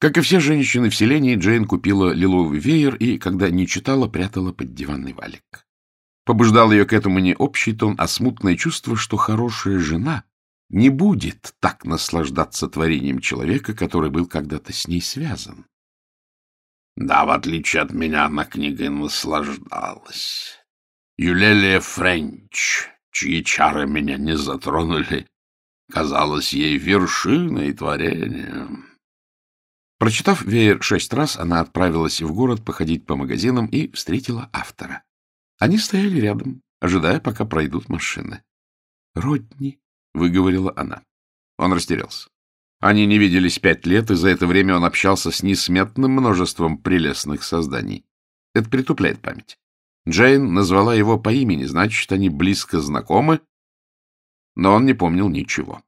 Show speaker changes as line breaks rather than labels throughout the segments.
Как и все женщины в селении, Джейн купила лиловый веер и, когда не читала, прятала под диванный валик. Побуждал ее к этому не общий тон, а смутное чувство, что хорошая жена не будет так наслаждаться творением человека, который был когда-то с ней связан. Да, в отличие от меня, она книгой наслаждалась. Юлелия Френч, чьи чары меня не затронули, казалась ей вершиной творения. Прочитав веер шесть раз, она отправилась в город походить по магазинам и встретила автора. Они стояли рядом, ожидая, пока пройдут машины. — Родни, — выговорила она. Он растерялся. Они не виделись пять лет, и за это время он общался с несметным множеством прелестных созданий. Это притупляет память. Джейн назвала его по имени, значит, они близко знакомы, но он не помнил ничего.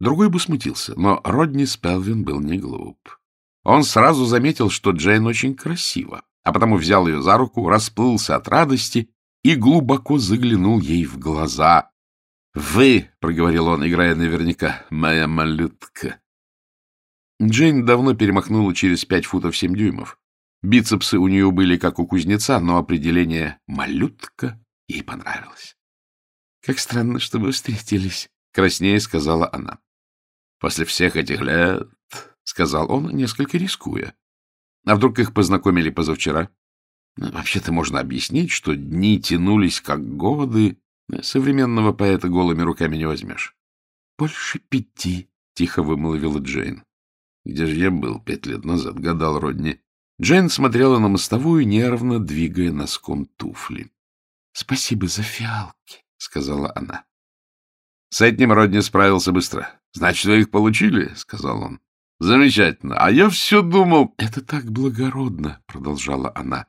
Другой бы смутился, но Родни Спелвин был не глуп. Он сразу заметил, что Джейн очень красива, а потому взял ее за руку, расплылся от радости и глубоко заглянул ей в глаза. «Вы», — проговорил он, играя наверняка, — «моя малютка». Джейн давно перемахнула через пять футов семь дюймов. Бицепсы у нее были как у кузнеца, но определение «малютка» ей понравилось. — Как странно, что вы встретились, — краснее сказала она. — После всех этих лет — сказал он, несколько рискуя. — А вдруг их познакомили позавчера? Ну, Вообще-то можно объяснить, что дни тянулись как годы. Современного поэта голыми руками не возьмешь. — Больше пяти, — тихо вымолвила Джейн. — Где же я был пять лет назад? — гадал Родни. Джейн смотрела на мостовую, нервно двигая носком туфли. — Спасибо за фиалки, — сказала она. С этим Родни справился быстро. — Значит, вы их получили? — сказал он. Замечательно. А я все думал... — Это так благородно, — продолжала она.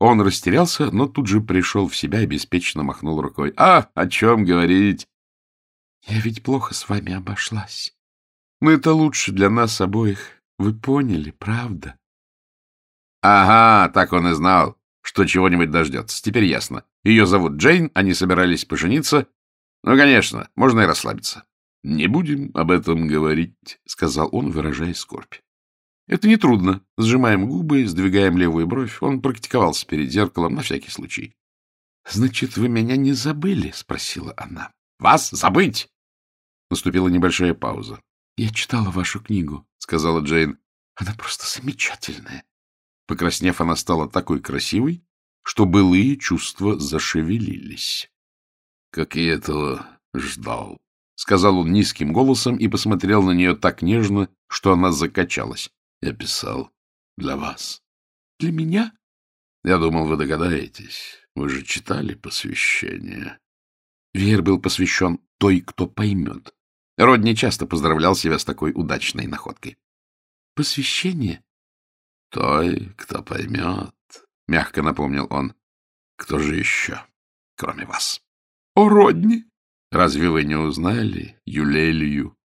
Он растерялся, но тут же пришел в себя и беспечно махнул рукой. — А, о чем говорить? — Я ведь плохо с вами обошлась. Но это лучше для нас обоих. Вы поняли, правда? — Ага, так он и знал, что чего-нибудь дождется. Теперь ясно. Ее зовут Джейн, они собирались пожениться. Ну, конечно, можно и расслабиться. — Не будем об этом говорить, — сказал он, выражая скорбь. Это нетрудно. Сжимаем губы, сдвигаем левую бровь. Он практиковался перед зеркалом на всякий случай. — Значит, вы меня не забыли? — спросила она. — Вас забыть? Наступила небольшая пауза. — Я читала вашу книгу, — сказала Джейн. — Она просто замечательная. Покраснев, она стала такой красивой, что былые чувства зашевелились. — Как я этого ждал, — сказал он низким голосом и посмотрел на нее так нежно, что она закачалась. — Я писал для вас. — Для меня? — Я думал, вы догадаетесь. Вы же читали посвящение. Веер был посвящен той, кто поймет. Родни часто поздравлял себя с такой удачной находкой. — Посвящение? — Той, кто поймет, — мягко напомнил он. — Кто же еще, кроме вас? — О, Родни! Разве вы не узнали Юлелию?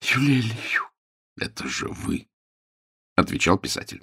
— Юлелию? — Это же вы, — отвечал писатель.